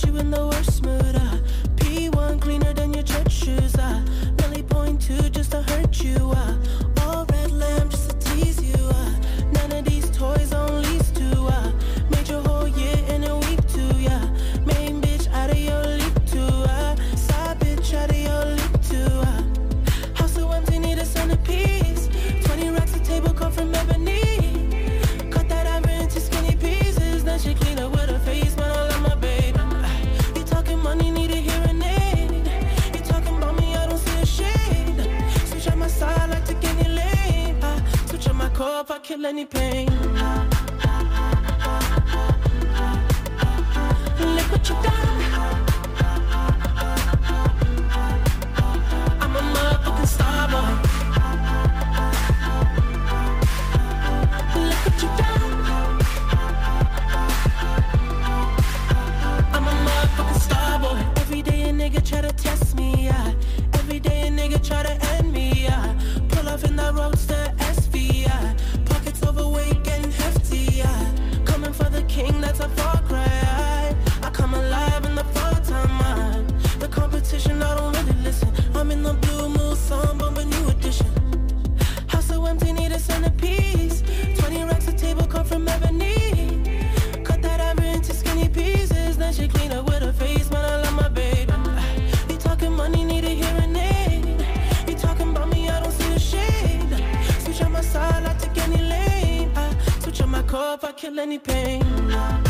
put you in the worst mood. Uh. P1 cleaner than your church shoes. Uh. Kill any pain. If I kill any pain.